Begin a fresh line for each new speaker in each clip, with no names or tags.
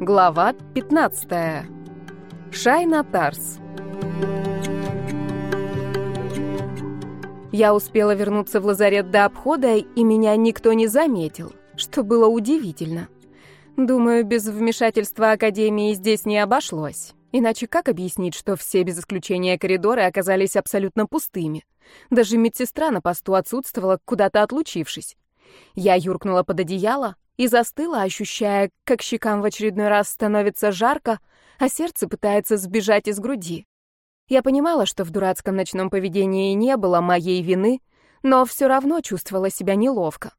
Глава 15. Шайна Тарс. Я успела вернуться в лазарет до обхода, и меня никто не заметил, что было удивительно. Думаю, без вмешательства Академии здесь не обошлось. Иначе как объяснить, что все без исключения коридоры оказались абсолютно пустыми? Даже медсестра на посту отсутствовала, куда-то отлучившись. Я юркнула под одеяло и застыла, ощущая, как щекам в очередной раз становится жарко, а сердце пытается сбежать из груди. Я понимала, что в дурацком ночном поведении не было моей вины, но все равно чувствовала себя неловко.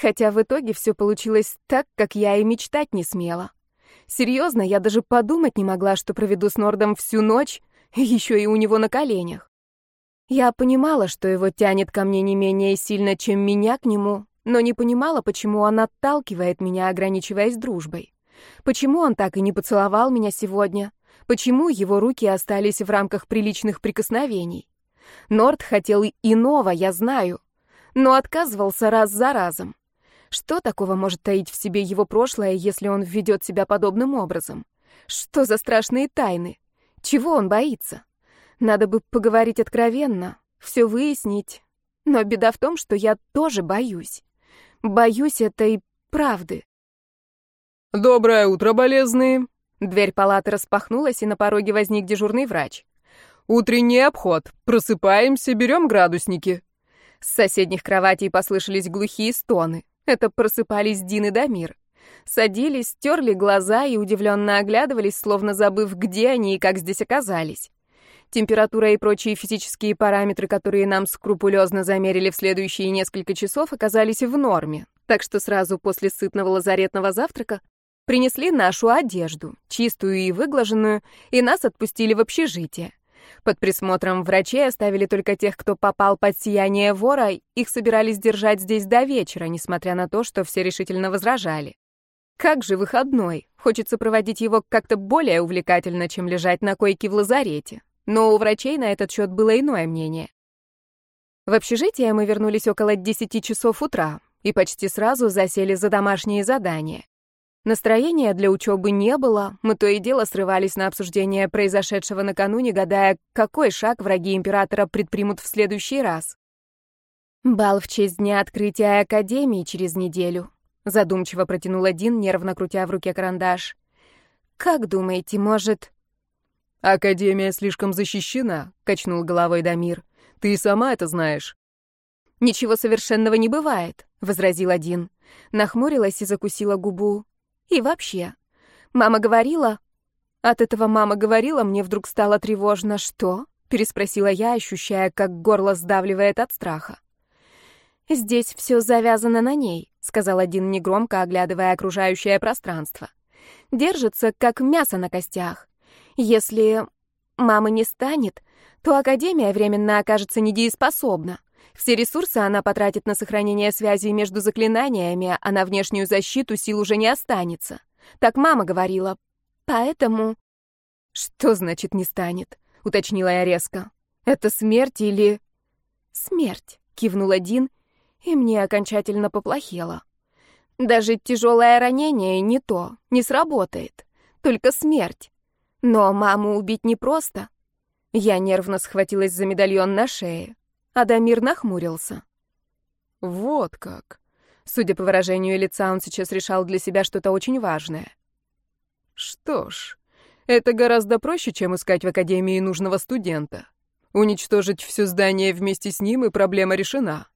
Хотя в итоге все получилось так, как я и мечтать не смела. Серьезно, я даже подумать не могла, что проведу с Нордом всю ночь, еще и у него на коленях. Я понимала, что его тянет ко мне не менее сильно, чем меня к нему, но не понимала, почему он отталкивает меня, ограничиваясь дружбой. Почему он так и не поцеловал меня сегодня? Почему его руки остались в рамках приличных прикосновений? Норд хотел иного, я знаю, но отказывался раз за разом. Что такого может таить в себе его прошлое, если он ведет себя подобным образом? Что за страшные тайны? Чего он боится? Надо бы поговорить откровенно, все выяснить. Но беда в том, что я тоже боюсь. Боюсь этой правды.
«Доброе утро, болезные!»
Дверь палаты распахнулась, и на пороге возник дежурный врач.
«Утренний обход. Просыпаемся, берем градусники».
С соседних кроватей послышались глухие стоны. Это просыпались Дин и Дамир. Садились, терли глаза и удивленно оглядывались, словно забыв, где они и как здесь оказались. Температура и прочие физические параметры, которые нам скрупулезно замерили в следующие несколько часов, оказались в норме. Так что сразу после сытного лазаретного завтрака принесли нашу одежду, чистую и выглаженную, и нас отпустили в общежитие. Под присмотром врачей оставили только тех, кто попал под сияние вора, их собирались держать здесь до вечера, несмотря на то, что все решительно возражали. Как же выходной? Хочется проводить его как-то более увлекательно, чем лежать на койке в лазарете. Но у врачей на этот счет было иное мнение. В общежитие мы вернулись около 10 часов утра и почти сразу засели за домашние задания. Настроения для учебы не было, мы то и дело срывались на обсуждение произошедшего накануне, гадая, какой шаг враги императора предпримут в следующий раз. «Бал в честь дня открытия Академии через неделю», задумчиво протянул один, нервно крутя в руке карандаш. «Как думаете, может...»
«Академия слишком защищена», — качнул головой Дамир. «Ты сама это знаешь».
«Ничего совершенного не бывает», — возразил один. Нахмурилась и закусила губу. «И вообще, мама говорила...» От этого мама говорила, мне вдруг стало тревожно. «Что?» — переспросила я, ощущая, как горло сдавливает от страха. «Здесь все завязано на ней», — сказал один негромко, оглядывая окружающее пространство. «Держится, как мясо на костях. Если мамы не станет, то Академия временно окажется недееспособна. Все ресурсы она потратит на сохранение связи между заклинаниями, а на внешнюю защиту сил уже не останется. Так мама говорила. Поэтому... Что значит «не станет»? Уточнила я резко. Это смерть или... Смерть, кивнул один, и мне окончательно поплохело. Даже тяжелое ранение не то, не сработает. Только смерть. Но маму убить непросто. Я нервно схватилась за медальон на шее. Адамир нахмурился.
Вот как.
Судя по выражению лица, он сейчас решал для себя что-то очень важное.
Что ж, это гораздо проще, чем искать в академии нужного студента. Уничтожить все здание вместе с ним, и проблема решена.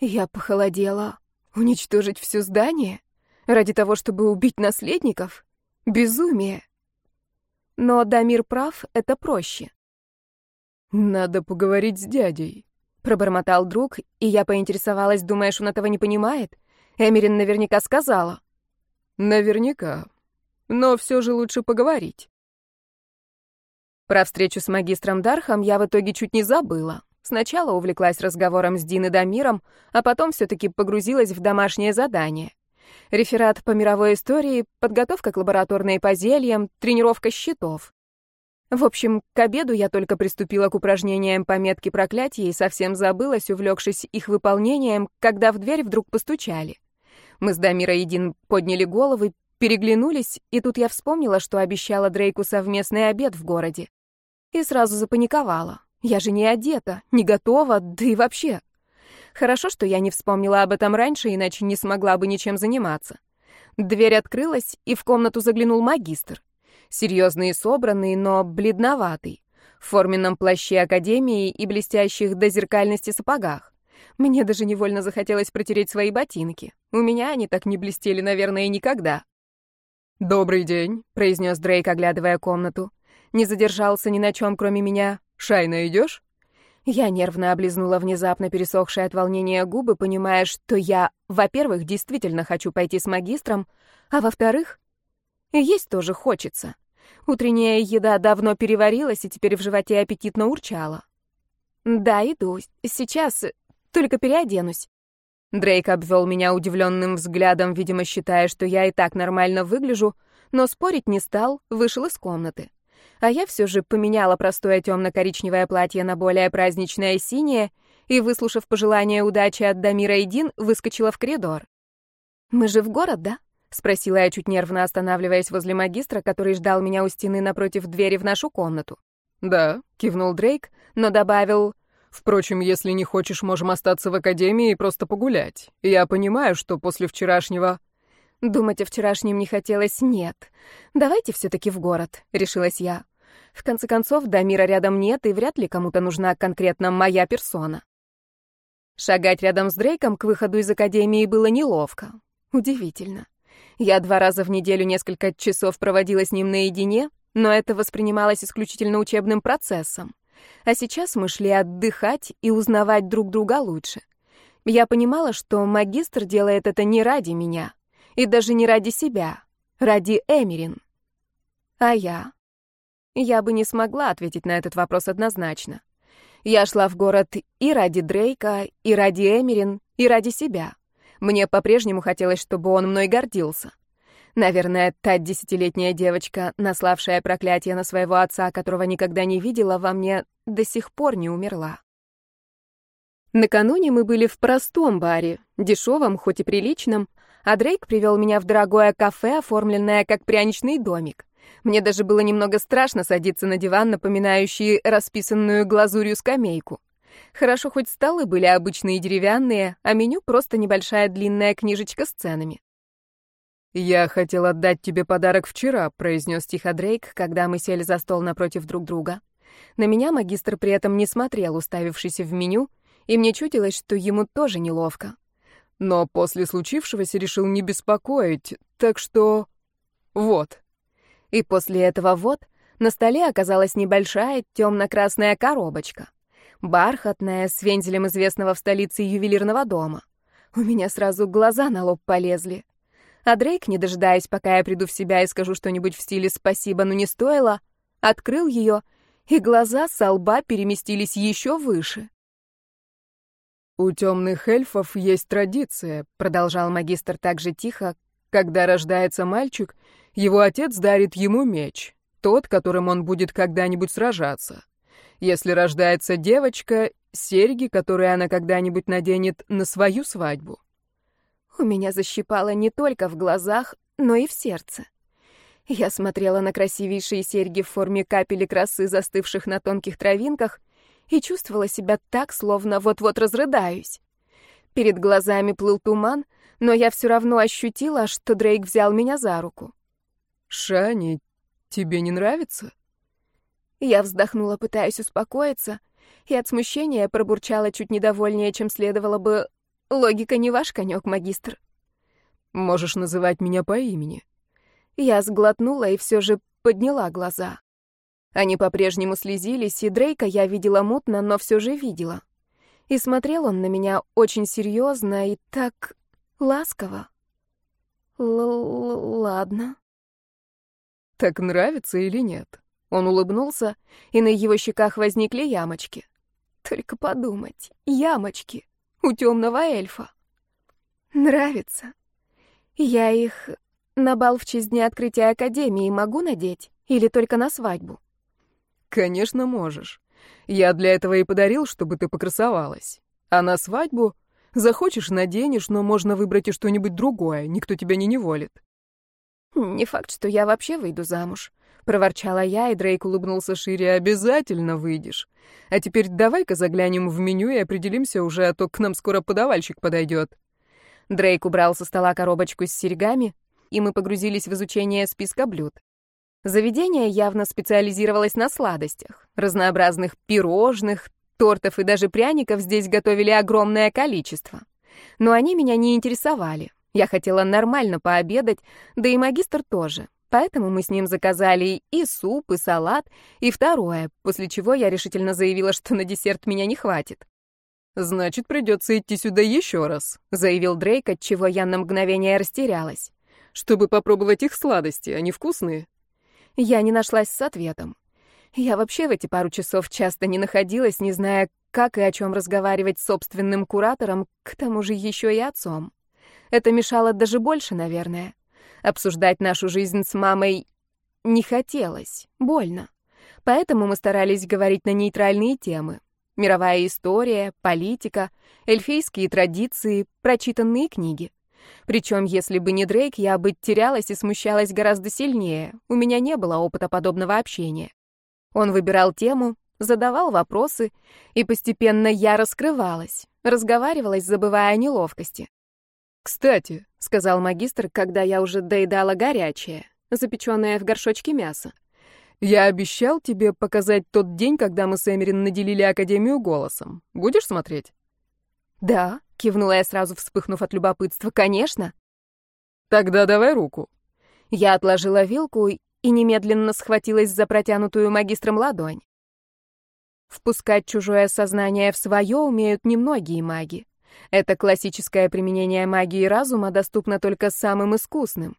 Я похолодела. Уничтожить все здание? Ради того, чтобы убить наследников? Безумие. Но Дамир прав, это проще.
«Надо поговорить с дядей», —
пробормотал друг, и я поинтересовалась, думаешь, он этого не понимает? Эмерин наверняка сказала.
«Наверняка. Но все же лучше поговорить».
Про встречу с магистром Дархом я в итоге чуть не забыла. Сначала увлеклась разговором с Дин и Дамиром, а потом все-таки погрузилась в домашнее задание. Реферат по мировой истории, подготовка к лабораторной по зельям, тренировка щитов. В общем, к обеду я только приступила к упражнениям по метке проклятия и совсем забылась, увлекшись их выполнением, когда в дверь вдруг постучали. Мы с Дамирой Един подняли головы, переглянулись, и тут я вспомнила, что обещала Дрейку совместный обед в городе. И сразу запаниковала. Я же не одета, не готова, да и вообще. Хорошо, что я не вспомнила об этом раньше, иначе не смогла бы ничем заниматься. Дверь открылась, и в комнату заглянул магистр. Серьезный и собранный, но бледноватый. В форменном плаще академии и блестящих до зеркальности сапогах. Мне даже невольно захотелось протереть свои ботинки. У меня они так не блестели, наверное, никогда.
«Добрый день», — произнес Дрейк, оглядывая комнату. Не задержался ни на чем, кроме меня. «Шайна, идешь?»
Я нервно облизнула внезапно пересохшие от волнения губы, понимая, что я, во-первых, действительно хочу пойти с магистром, а во-вторых, есть тоже хочется. Утренняя еда давно переварилась, и теперь в животе аппетитно урчала. «Да, иду. Сейчас. Только переоденусь». Дрейк обвел меня удивленным взглядом, видимо, считая, что я и так нормально выгляжу, но спорить не стал, вышел из комнаты а я все же поменяла простое темно-коричневое платье на более праздничное синее и, выслушав пожелание удачи от Дамира и Дин, выскочила в коридор. «Мы же в город, да?» — спросила я, чуть нервно останавливаясь возле магистра, который ждал меня у стены напротив двери в нашу комнату.
«Да», — кивнул Дрейк, но добавил... «Впрочем, если не хочешь, можем остаться в академии и просто погулять. Я понимаю, что после вчерашнего...»
Думать о вчерашнем не хотелось, нет. Давайте все-таки в город, решилась я. В конце концов, Дамира рядом нет, и вряд ли кому-то нужна конкретно моя персона. Шагать рядом с Дрейком к выходу из академии было неловко. Удивительно. Я два раза в неделю несколько часов проводила с ним наедине, но это воспринималось исключительно учебным процессом. А сейчас мы шли отдыхать и узнавать друг друга лучше. Я понимала, что магистр делает это не ради меня, и даже не ради себя, ради Эмерин. А я? Я бы не смогла ответить на этот вопрос однозначно. Я шла в город и ради Дрейка, и ради Эмерин, и ради себя. Мне по-прежнему хотелось, чтобы он мной гордился. Наверное, та десятилетняя девочка, наславшая проклятие на своего отца, которого никогда не видела, во мне до сих пор не умерла. Накануне мы были в простом баре, дешевом, хоть и приличном, а Дрейк привел меня в дорогое кафе, оформленное как пряничный домик. Мне даже было немного страшно садиться на диван, напоминающий расписанную глазурью скамейку. Хорошо, хоть столы были обычные деревянные, а меню просто небольшая длинная книжечка с ценами.
«Я хотел отдать тебе подарок вчера», — произнес тихо Дрейк, когда мы сели за стол напротив друг друга. На меня магистр при этом не смотрел, уставившись в меню, и мне чудилось, что ему тоже неловко. Но после случившегося решил не беспокоить, так что... Вот.
И после этого вот на столе оказалась небольшая темно-красная коробочка. Бархатная, с вензелем известного в столице ювелирного дома. У меня сразу глаза на лоб полезли. А Дрейк, не дожидаясь, пока я приду в себя и скажу что-нибудь в стиле «спасибо, но не стоило», открыл ее, и глаза со лба переместились еще выше.
«У темных эльфов есть традиция», — продолжал магистр так же тихо, «когда рождается мальчик, его отец дарит ему меч, тот, которым он будет когда-нибудь сражаться. Если рождается девочка, серьги, которые она когда-нибудь наденет на свою свадьбу.
У меня защипало не только в глазах, но и в сердце. Я смотрела на красивейшие серьги в форме капели красы, застывших на тонких травинках, и чувствовала себя так, словно вот-вот разрыдаюсь. Перед глазами плыл туман, но я все равно ощутила, что Дрейк взял меня за руку.
«Шани, тебе не нравится?»
Я вздохнула, пытаясь успокоиться, и от смущения пробурчала чуть недовольнее, чем следовало бы. Логика не ваш конек, магистр.
Можешь называть меня по имени.
Я сглотнула и все же подняла глаза. Они по-прежнему слезились, и Дрейка я видела мутно, но все же видела. И смотрел он на меня очень серьезно и так ласково. Л ладно.
Так нравится или нет?
Он улыбнулся, и на его щеках возникли ямочки. Только подумать, ямочки у темного эльфа. Нравится. Я их на бал в честь дня открытия Академии могу надеть или только на свадьбу?
Конечно, можешь. Я для этого и подарил, чтобы ты покрасовалась. А на свадьбу захочешь наденешь, но можно выбрать и что-нибудь другое, никто тебя не неволит.
Не факт, что я вообще выйду замуж. Проворчала я, и Дрейк улыбнулся шире.
«Обязательно выйдешь. А теперь давай-ка заглянем в меню и определимся уже, а то к нам скоро подавальщик подойдет».
Дрейк убрал со стола коробочку с серьгами, и мы погрузились в изучение списка блюд. Заведение явно специализировалось на сладостях. Разнообразных пирожных, тортов и даже пряников здесь готовили огромное количество. Но они меня не интересовали. Я хотела нормально пообедать, да и магистр тоже. Поэтому мы с ним заказали и суп, и салат, и второе, после чего я решительно заявила, что на десерт меня не хватит.
«Значит, придется идти сюда еще раз», — заявил Дрейк, от чего я на мгновение растерялась. «Чтобы попробовать их сладости, они вкусные».
Я не нашлась с ответом. Я вообще в эти пару часов часто не находилась, не зная, как и о чем разговаривать с собственным куратором, к тому же еще и отцом. Это мешало даже больше, наверное. Обсуждать нашу жизнь с мамой не хотелось, больно. Поэтому мы старались говорить на нейтральные темы. Мировая история, политика, эльфийские традиции, прочитанные книги. Причем, если бы не Дрейк, я бы терялась и смущалась гораздо сильнее. У меня не было опыта подобного общения. Он выбирал тему, задавал вопросы, и постепенно я раскрывалась, разговаривалась, забывая о неловкости.
«Кстати», — сказал магистр, когда я уже доедала горячее, запеченное в горшочке мясо. «Я обещал тебе показать тот день, когда мы с Эмерин наделили Академию голосом. Будешь смотреть?»
«Да», — кивнула я сразу, вспыхнув от любопытства, — «конечно».
«Тогда давай руку».
Я отложила вилку и немедленно схватилась за протянутую магистром ладонь. Впускать чужое сознание в свое умеют немногие маги. Это классическое применение магии разума доступно только самым искусным.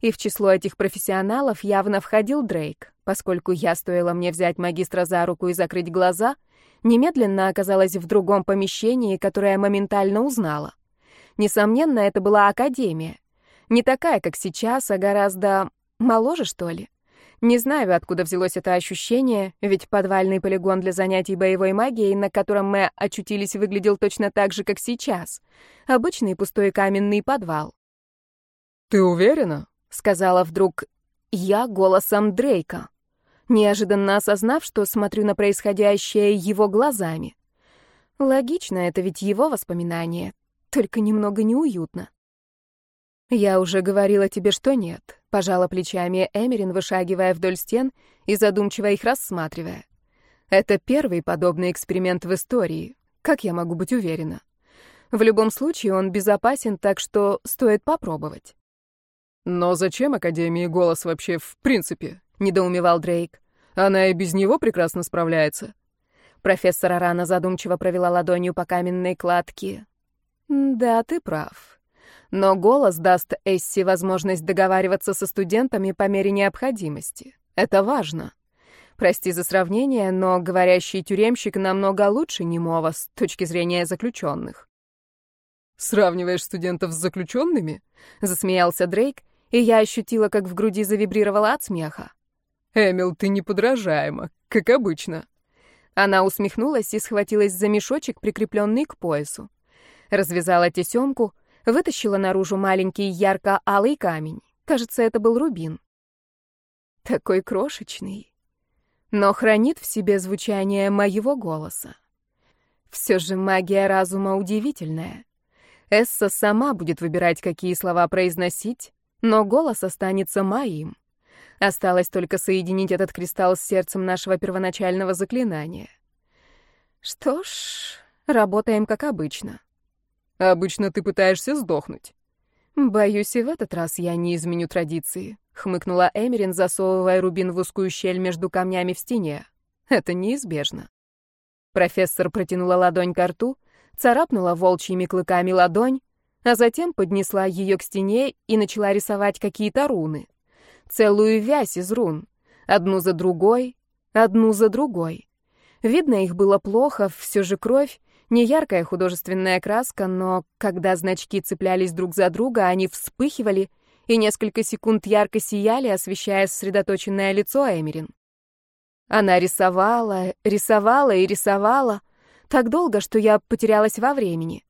И в число этих профессионалов явно входил Дрейк, поскольку я, стоило мне взять магистра за руку и закрыть глаза, немедленно оказалась в другом помещении, которое моментально узнала. Несомненно, это была академия. Не такая, как сейчас, а гораздо моложе, что ли. Не знаю, откуда взялось это ощущение, ведь подвальный полигон для занятий боевой магией, на котором мы очутились, выглядел точно так же, как сейчас. Обычный пустой каменный подвал.
«Ты уверена?» — сказала вдруг
я голосом Дрейка, неожиданно осознав, что смотрю на происходящее его глазами. Логично, это ведь его воспоминания, только немного неуютно. «Я уже говорила тебе, что нет», — пожала плечами Эмерин, вышагивая вдоль стен и задумчиво их рассматривая. «Это первый подобный эксперимент в истории. Как я могу быть уверена? В любом случае он безопасен, так что стоит попробовать».
«Но зачем Академии голос вообще в принципе?» — недоумевал Дрейк. «Она и без него прекрасно справляется».
Профессор Арана задумчиво провела ладонью по каменной кладке. «Да, ты прав. Но голос даст Эсси возможность договариваться со студентами по мере необходимости. Это важно. Прости за сравнение, но говорящий тюремщик намного лучше немого с точки зрения заключенных.
«Сравниваешь студентов с заключенными?»
— засмеялся Дрейк, и я ощутила, как в груди завибрировала от смеха.
«Эмил, ты неподражаема, как обычно».
Она усмехнулась и схватилась за мешочек, прикрепленный к поясу. Развязала тесемку — вытащила наружу маленький ярко-алый камень. Кажется, это был рубин. Такой крошечный, но хранит в себе звучание моего голоса. Все же магия разума удивительная. Эсса сама будет выбирать, какие слова произносить, но голос останется моим. Осталось только соединить этот кристалл с сердцем нашего первоначального заклинания. Что ж, работаем как обычно.
Обычно ты пытаешься сдохнуть.
Боюсь, и в этот раз я не изменю традиции, хмыкнула Эмерин, засовывая рубин в узкую щель между камнями в стене. Это неизбежно. Профессор протянула ладонь к рту, царапнула волчьими клыками ладонь, а затем поднесла ее к стене и начала рисовать какие-то руны. Целую вязь из рун. Одну за другой, одну за другой. Видно, их было плохо, все же кровь, не яркая художественная краска, но когда значки цеплялись друг за друга, они вспыхивали и несколько секунд ярко сияли, освещая сосредоточенное лицо Эмерин. Она рисовала, рисовала и рисовала так долго, что я потерялась во времени.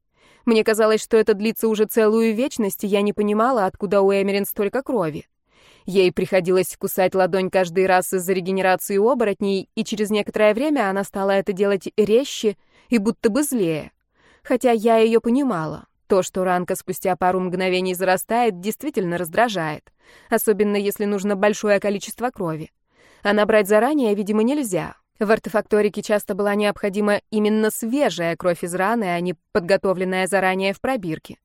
Мне казалось, что это длится уже целую вечность, и я не понимала, откуда у Эмерин столько крови. Ей приходилось кусать ладонь каждый раз из-за регенерации оборотней, и через некоторое время она стала это делать резче и будто бы злее. Хотя я ее понимала. То, что ранка спустя пару мгновений зарастает, действительно раздражает. Особенно если нужно большое количество крови. А набрать заранее, видимо, нельзя. В артефакторике часто была необходима именно свежая кровь из раны, а не подготовленная заранее в пробирке.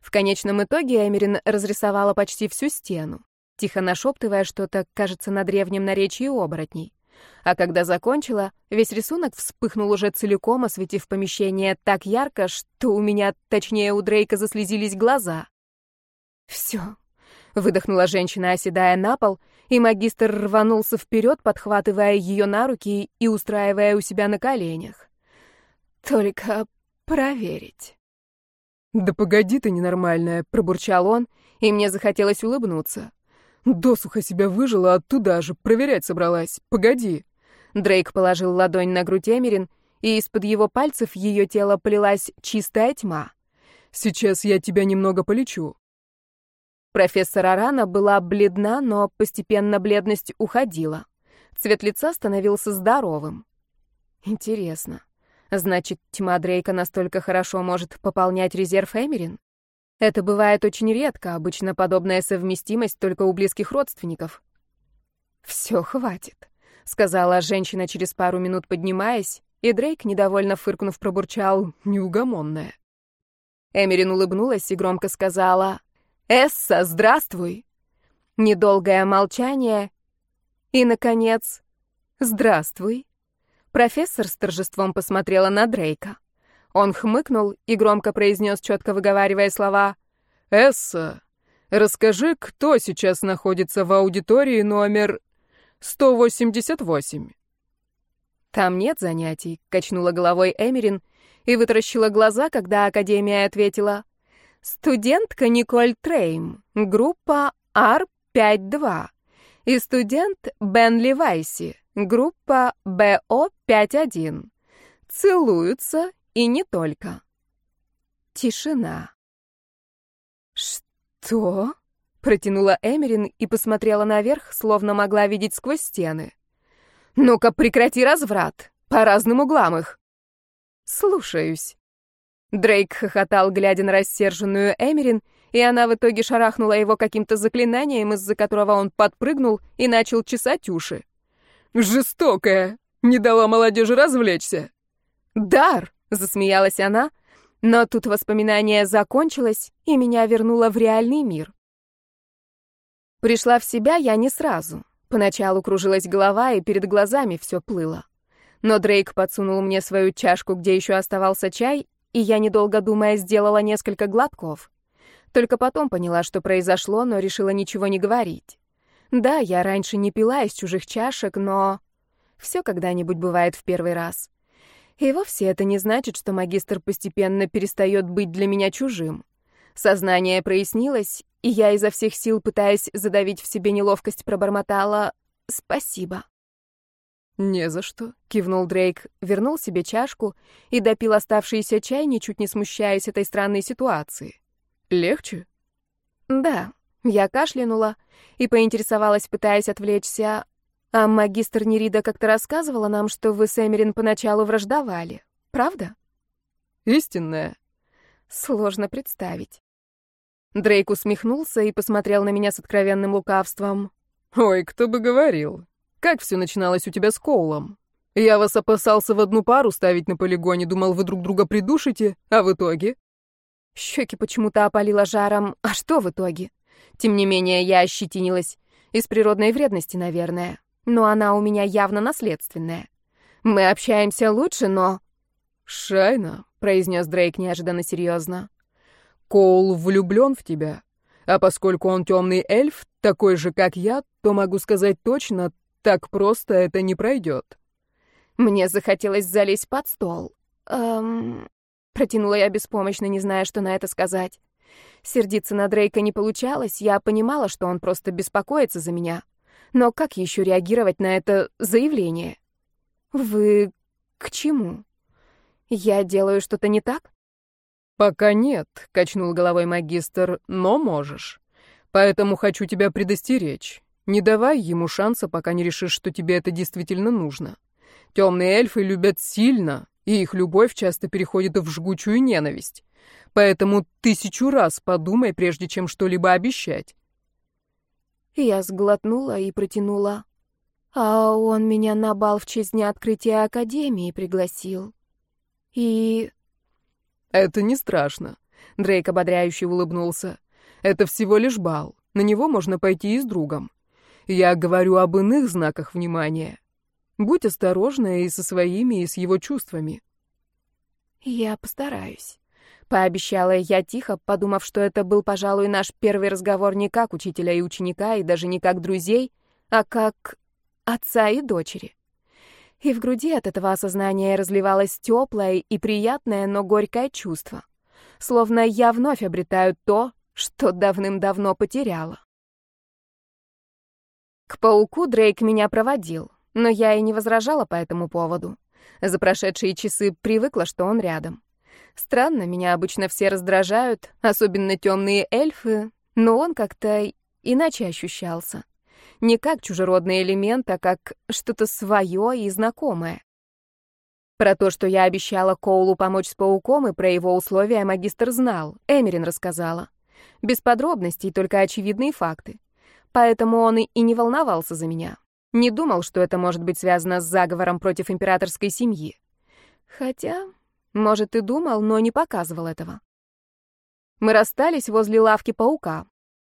В конечном итоге Эмерин разрисовала почти всю стену, тихо нашептывая что-то, кажется, на древнем наречии оборотней. А когда закончила, весь рисунок вспыхнул уже целиком, осветив помещение так ярко, что у меня, точнее, у Дрейка заслезились глаза. «Все», — выдохнула женщина, оседая на пол, и магистр рванулся вперед, подхватывая ее на руки и устраивая у себя на коленях. «Только проверить».
«Да погоди ты, ненормальная», — пробурчал он, и мне захотелось улыбнуться. «Досуха себя выжила, а туда же проверять собралась. Погоди».
Дрейк положил ладонь на грудь Эмерин, и из-под его пальцев ее тело полилась чистая тьма.
«Сейчас я тебя немного полечу».
Профессор Арана была бледна, но постепенно бледность уходила. Цвет лица становился здоровым. Интересно, значит, тьма Дрейка настолько хорошо может пополнять резерв Эмерин? Это бывает очень редко, обычно подобная совместимость только у близких родственников. «Все, хватит», — сказала женщина через пару минут, поднимаясь, и Дрейк, недовольно фыркнув, пробурчал «неугомонная». Эмерин улыбнулась и громко сказала «Эсса, здравствуй!» Недолгое молчание и, наконец, «Здравствуй!» Профессор с торжеством посмотрела на Дрейка. Он хмыкнул и громко произнес, четко выговаривая слова
«Эсса, расскажи, кто сейчас находится в аудитории номер 188?»
«Там нет занятий», — качнула головой Эмерин и вытаращила глаза, когда Академия ответила Студентка Николь Трейм, группа R52. И студент Бен Левайси, группа БО51. Целуются и не только. Тишина.
«Что?» — протянула
Эмерин и посмотрела наверх, словно могла видеть сквозь стены. «Ну-ка, прекрати разврат. По разным углам их». «Слушаюсь». Дрейк хохотал, глядя на рассерженную Эмерин, и она в итоге шарахнула его каким-то заклинанием, из-за которого он подпрыгнул и начал чесать уши.
«Жестокая! Не дала молодежи развлечься!»
«Дар!» — засмеялась она, но тут воспоминание закончилось, и меня вернуло в реальный мир. Пришла в себя я не сразу. Поначалу кружилась голова, и перед глазами все плыло. Но Дрейк подсунул мне свою чашку, где еще оставался чай, и я, недолго думая, сделала несколько глотков. Только потом поняла, что произошло, но решила ничего не говорить. Да, я раньше не пила из чужих чашек, но... Все когда-нибудь бывает в первый раз. И вовсе это не значит, что магистр постепенно перестает быть для меня чужим. Сознание прояснилось, и я изо всех сил, пытаясь задавить в себе неловкость, пробормотала «спасибо».
«Не за что», —
кивнул Дрейк, вернул себе чашку и допил оставшийся чай, ничуть не смущаясь этой странной ситуации.
«Легче?»
«Да». Я кашлянула и поинтересовалась, пытаясь отвлечься. «А магистр Нерида как-то рассказывала нам, что вы с Эмерин поначалу враждовали. Правда?»
«Истинная».
«Сложно представить». Дрейк усмехнулся и посмотрел на меня с откровенным лукавством.
«Ой, кто бы говорил. Как все начиналось у тебя с Коулом? Я вас опасался в одну пару ставить на полигоне, думал, вы друг друга придушите, а в итоге?
Щеки почему-то опалило жаром. А что в итоге? Тем не менее, я ощетинилась. Из природной вредности, наверное. Но она у меня явно наследственная. Мы общаемся лучше, но...
«Шайна», — произнес Дрейк неожиданно серьезно. «Коул влюблен в тебя. А поскольку он темный эльф, такой же, как я, то могу сказать точно, так просто это не пройдет.
Мне захотелось залезть под стол. Эм... Протянула я беспомощно, не зная, что на это сказать. Сердиться на Дрейка не получалось, я понимала, что он просто беспокоится за меня. Но как еще реагировать на это заявление? Вы к чему? Я делаю что-то не так?
Пока нет, качнул головой магистр, но можешь. Поэтому хочу тебя предостеречь. Не давай ему шанса, пока не решишь, что тебе это действительно нужно. Темные эльфы любят сильно, и их любовь часто переходит в жгучую ненависть. Поэтому тысячу раз подумай, прежде чем что-либо обещать.
Я сглотнула и протянула. А он меня на бал в честь дня открытия Академии пригласил. И...
Это не страшно. Дрейк ободряюще улыбнулся. Это всего лишь бал. На него можно пойти и с другом. Я говорю об иных знаках внимания. Будь осторожна и со своими, и с его чувствами.
Я постараюсь. Пообещала я тихо, подумав, что это был, пожалуй, наш первый разговор не как учителя и ученика, и даже не как друзей, а как отца и дочери. И в груди от этого осознания разливалось теплое и приятное, но горькое чувство. Словно я вновь обретаю то, что давным-давно потеряла. К пауку Дрейк меня проводил, но я и не возражала по этому поводу. За прошедшие часы привыкла, что он рядом. Странно, меня обычно все раздражают, особенно темные эльфы, но он как-то иначе ощущался. Не как чужеродный элемент, а как что-то свое и знакомое. Про то, что я обещала Коулу помочь с пауком, и про его условия магистр знал, Эмерин рассказала. Без подробностей, только очевидные факты. Поэтому он и не волновался за меня. Не думал, что это может быть связано с заговором против императорской семьи. Хотя, может, и думал, но не показывал этого. Мы расстались возле лавки паука.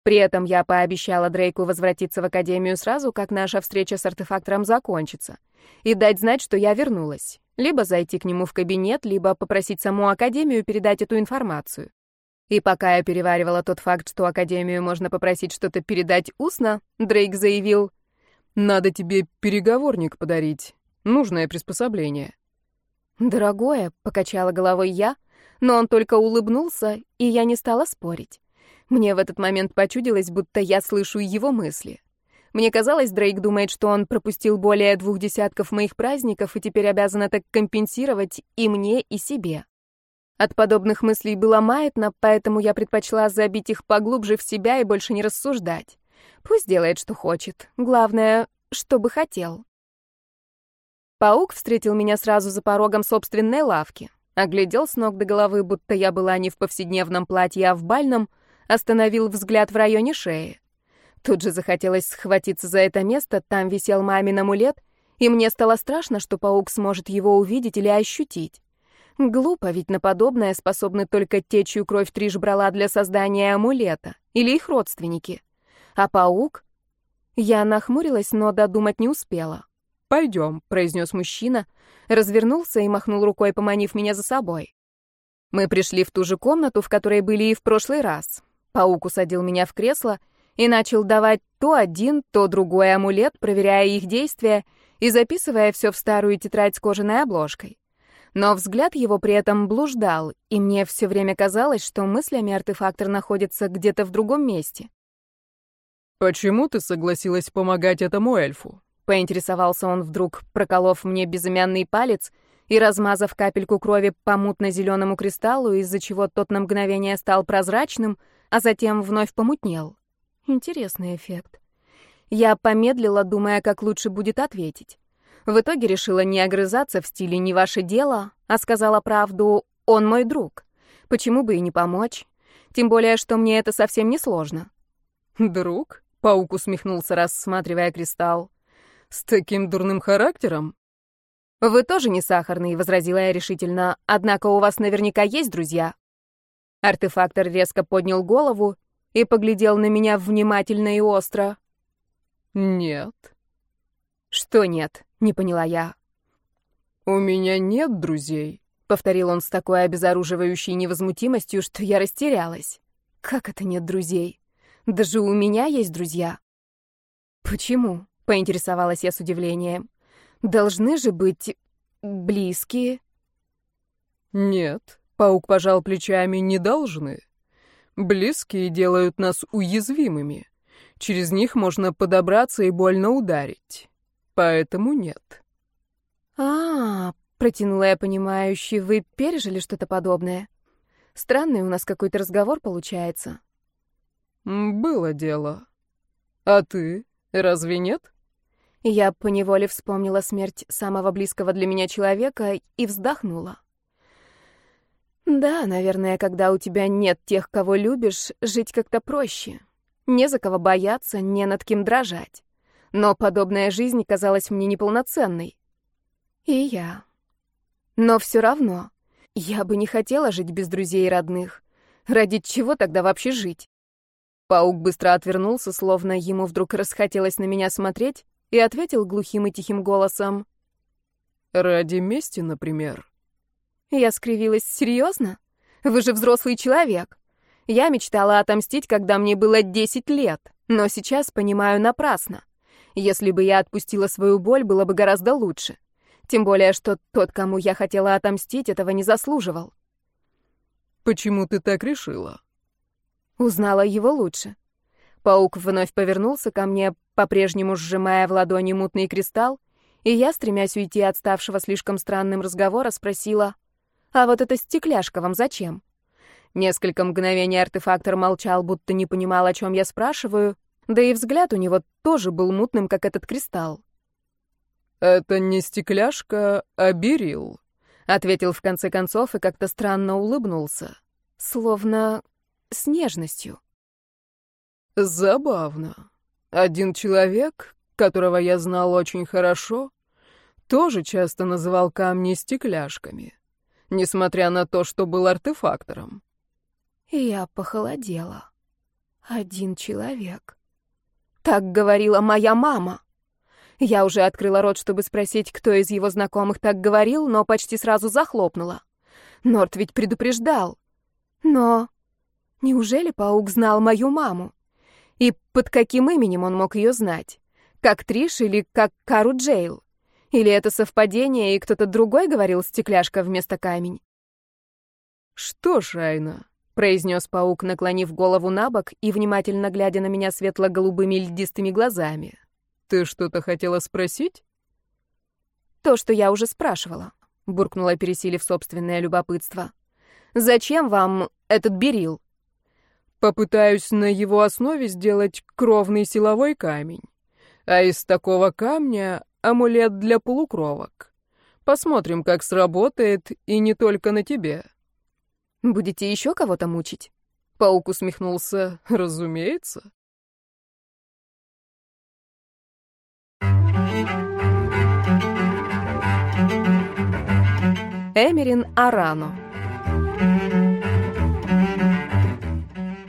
При этом я пообещала Дрейку возвратиться в академию сразу, как наша встреча с артефактором закончится, и дать знать, что я вернулась. Либо зайти к нему в кабинет, либо попросить саму академию передать эту информацию. И пока я переваривала тот факт, что академию можно попросить что-то передать устно, Дрейк заявил, «Надо тебе переговорник подарить. Нужное приспособление». «Дорогое», — покачала головой я, но он только улыбнулся, и я не стала спорить. Мне в этот момент почудилось, будто я слышу его мысли. Мне казалось, Дрейк думает, что он пропустил более двух десятков моих праздников и теперь обязан это компенсировать и мне, и себе. От подобных мыслей было маятно, поэтому я предпочла забить их поглубже в себя и больше не рассуждать. Пусть делает, что хочет. Главное, чтобы хотел. Паук встретил меня сразу за порогом собственной лавки. Оглядел с ног до головы, будто я была не в повседневном платье, а в бальном — остановил взгляд в районе шеи. Тут же захотелось схватиться за это место, там висел мамин амулет, и мне стало страшно, что паук сможет его увидеть или ощутить. Глупо, ведь на подобное способны только те, чью кровь Триш брала для создания амулета, или их родственники. А паук? Я нахмурилась, но додумать не успела.
«Пойдем», — произнес мужчина, развернулся и махнул рукой, поманив меня за собой.
Мы пришли в ту же комнату, в которой были и в прошлый раз. Паук усадил меня в кресло и начал давать то один, то другой амулет, проверяя их действия и записывая все в старую тетрадь с кожаной обложкой. Но взгляд его при этом блуждал, и мне все время казалось, что мыслями артефактор находится где-то в другом месте.
«Почему ты согласилась помогать этому эльфу?»
— поинтересовался он вдруг, проколов мне безымянный палец и размазав капельку крови по мутно-зеленому кристаллу, из-за чего тот на мгновение стал прозрачным — а затем вновь помутнел. Интересный эффект. Я помедлила, думая, как лучше будет ответить. В итоге решила не огрызаться в стиле «не ваше дело», а сказала правду «он мой друг». Почему бы и не помочь? Тем более, что мне это совсем не сложно.
«Друг?» — паук усмехнулся, рассматривая кристалл. «С таким дурным характером?»
«Вы тоже не сахарный», — возразила я решительно. «Однако у вас наверняка есть друзья». Артефактор резко поднял голову и поглядел на меня внимательно и остро.
«Нет».
«Что нет?» — не поняла я.
«У меня нет друзей», —
повторил он с такой обезоруживающей невозмутимостью, что я растерялась. «Как это нет друзей? Даже у меня есть друзья». «Почему?» — поинтересовалась я с удивлением. «Должны же быть близкие».
«Нет», Паук пожал плечами, не должны. Близкие делают нас уязвимыми. Через них можно подобраться и больно ударить. Поэтому нет.
А, -а, -а протянула я понимающе, вы пережили что-то подобное? Странный у нас какой-то разговор получается.
Было дело. А ты? Разве нет?
Я поневоле вспомнила смерть самого близкого для меня человека и вздохнула. Да, наверное, когда у тебя нет тех, кого любишь, жить как-то проще. Не за кого бояться, не над кем дрожать. Но подобная жизнь казалась мне неполноценной. И я. Но все равно, я бы не хотела жить без друзей и родных. Ради чего тогда вообще жить? Паук быстро отвернулся, словно ему вдруг расхотелось на меня смотреть, и ответил глухим и тихим голосом.
«Ради мести, например».
Я скривилась. «Серьезно? Вы же взрослый человек. Я мечтала отомстить, когда мне было 10 лет, но сейчас понимаю напрасно. Если бы я отпустила свою боль, было бы гораздо лучше. Тем более, что тот, кому я хотела отомстить, этого не заслуживал».
«Почему ты так решила?»
Узнала его лучше. Паук вновь повернулся ко мне, по-прежнему сжимая в ладони мутный кристалл, и я, стремясь уйти от ставшего слишком странным разговора, спросила, «А вот эта стекляшка вам зачем?» Несколько мгновений артефактор молчал, будто не понимал, о чем я спрашиваю, да и взгляд у него тоже был мутным, как этот кристалл.
«Это не стекляшка, а берил», — ответил в конце концов и как-то странно улыбнулся, словно с нежностью. Забавно. Один человек, которого я знал очень хорошо, тоже часто называл камни стекляшками, несмотря на то, что был артефактором.
Я похолодела. Один человек. Так говорила моя мама. Я уже открыла рот, чтобы спросить, кто из его знакомых так говорил, но почти сразу захлопнула. Норт ведь предупреждал. Но неужели паук знал мою маму? И под каким именем он мог ее знать? Как Триш или как Кару Джейл? Или это совпадение, и кто-то другой говорил «стекляшка» вместо камень?
«Что ж, Айна?»
— произнес паук, наклонив голову на бок и внимательно глядя на меня светло-голубыми льдистыми глазами.
«Ты что-то хотела спросить?»
«То, что я уже спрашивала», — буркнула, пересилив собственное любопытство. «Зачем вам этот берил?»
Попытаюсь на его основе сделать кровный силовой камень. А из такого камня амулет для полукровок. Посмотрим, как сработает, и не только на тебе.
Будете еще кого-то мучить? Паук усмехнулся.
Разумеется.
Эмерин Арано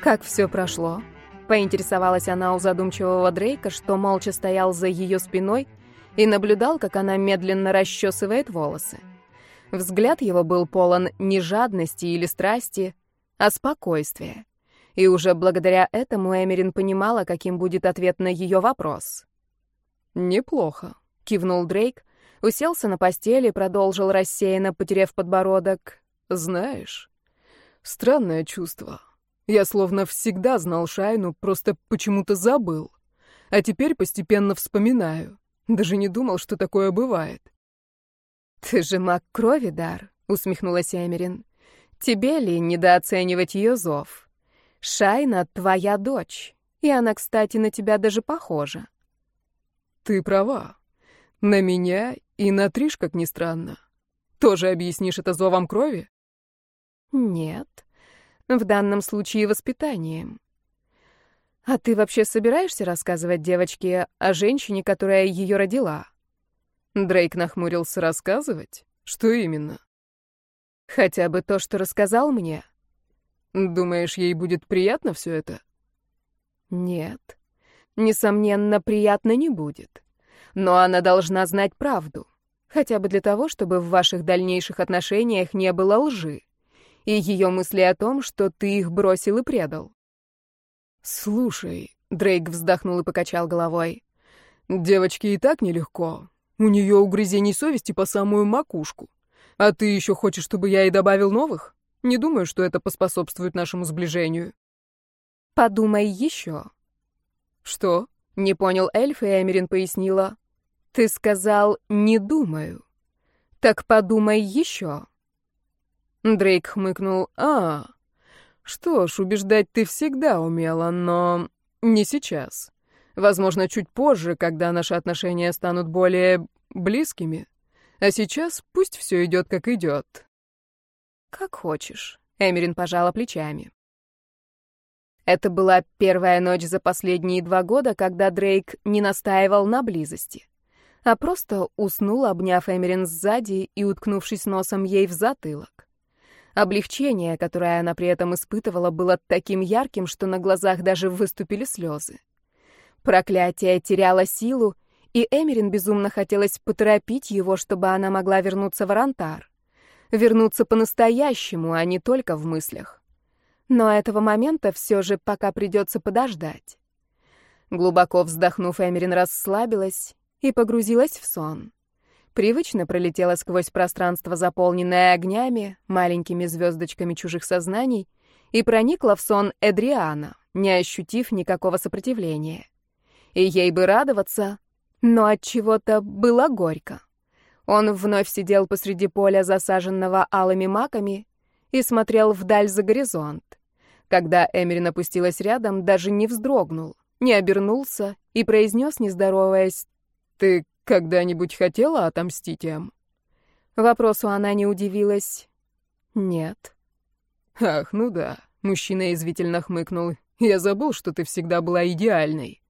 «Как все прошло?» — поинтересовалась она у задумчивого Дрейка, что молча стоял за ее спиной и наблюдал, как она медленно расчесывает волосы. Взгляд его был полон не жадности или страсти, а спокойствия. И уже благодаря этому Эмерин понимала, каким будет ответ на ее вопрос.
«Неплохо», — кивнул
Дрейк, уселся на постели и продолжил рассеянно, потеряв подбородок.
«Знаешь, странное чувство. Я словно всегда знал Шайну, просто почему-то забыл. А теперь постепенно вспоминаю. Даже не думал, что такое бывает.
«Ты же маг крови, Дар», — усмехнулась Эмерин. «Тебе ли недооценивать ее зов? Шайна — твоя дочь, и она, кстати, на тебя даже похожа».
«Ты права. На меня и на Триш, как ни странно. Тоже объяснишь это зовом крови?»
«Нет», в данном случае воспитанием. А ты вообще собираешься рассказывать девочке о женщине, которая ее родила?
Дрейк нахмурился рассказывать. Что именно?
Хотя бы то, что рассказал мне.
Думаешь, ей будет приятно все это?
Нет. Несомненно, приятно не будет. Но она должна знать правду. Хотя бы для того, чтобы в ваших дальнейших отношениях не было лжи и ее мысли о том, что ты их бросил и предал.
«Слушай», — Дрейк вздохнул и покачал головой, — «девочке и так нелегко. У нее угрызений совести по самую макушку. А ты еще хочешь, чтобы я и добавил новых? Не думаю, что это поспособствует нашему сближению».
«Подумай еще».
«Что?»
— не понял эльф, и Эмерин пояснила. «Ты сказал «не думаю». Так подумай еще».
Дрейк хмыкнул. «А, Что ж, убеждать ты всегда умела, но не сейчас. Возможно, чуть позже, когда наши отношения станут более близкими. А сейчас пусть все идет, как идет.
Как хочешь. Эмерин пожала плечами. Это была первая ночь за последние два года, когда Дрейк не настаивал на близости, а просто уснул, обняв Эмерин сзади и уткнувшись носом ей в затылок. Облегчение, которое она при этом испытывала, было таким ярким, что на глазах даже выступили слезы. Проклятие теряло силу, и Эмерин безумно хотелось поторопить его, чтобы она могла вернуться в Арантар. Вернуться по-настоящему, а не только в мыслях. Но этого момента все же пока придется подождать. Глубоко вздохнув, Эмерин расслабилась и погрузилась в сон. Привычно пролетела сквозь пространство, заполненное огнями, маленькими звездочками чужих сознаний, и проникла в сон Эдриана, не ощутив никакого сопротивления. И ей бы радоваться, но от чего-то было горько. Он вновь сидел посреди поля, засаженного алыми маками, и смотрел вдаль за горизонт. Когда Эмерин опустилась рядом, даже не вздрогнул, не обернулся и произнес, не здороваясь, «Ты когда-нибудь хотела отомстить им?» Вопросу она не удивилась. «Нет».
«Ах, ну да», — мужчина извительно хмыкнул. «Я забыл, что ты всегда была идеальной».